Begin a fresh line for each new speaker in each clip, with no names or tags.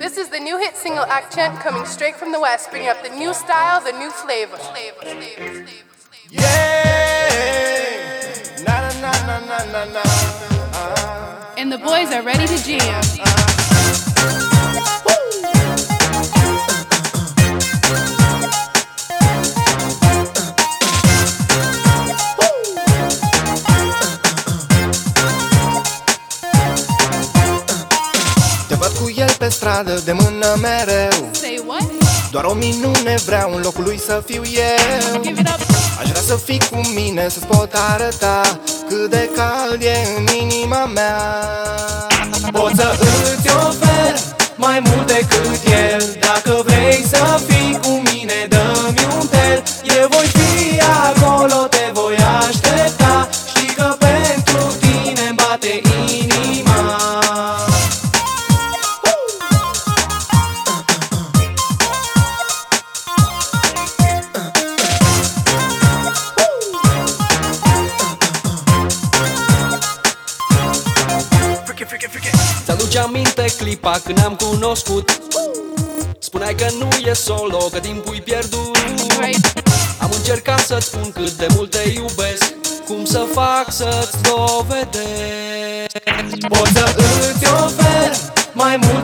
This is the new hit single Accent coming straight from the west, bringing up the new style, the new flavor. flavor, flavor, flavor, flavor.
Yeah. Na na na na na na.
And the boys are ready to jam.
Te stradă de mână mereu
Say what?
Doar o minune vreau în locul lui să fiu eu
Give it up.
Aș vrea să fii cu mine, să-ți pot arăta Cât de cald e în inima mea Pot să îți ofer
Ți-aduce aminte clipa când ne-am cunoscut. Spuneai că nu e solo, că timpul i pierdut.
Right.
Am încercat să-ți spun cât de mult te iubesc. Cum să fac să-ți dovedesc?
Pot să îți ofer mai mult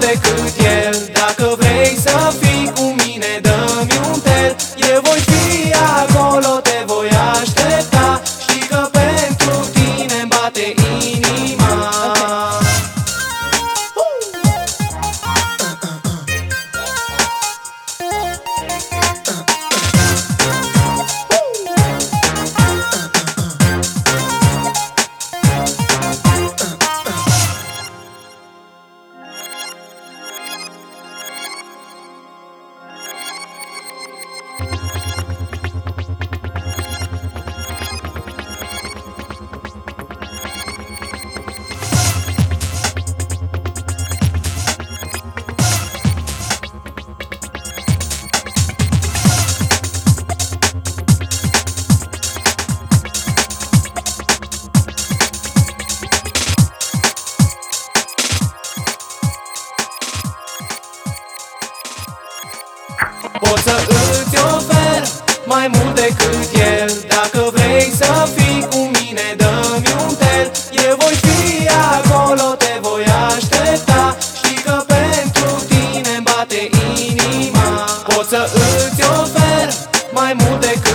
Pot să îți ofer mai mult decât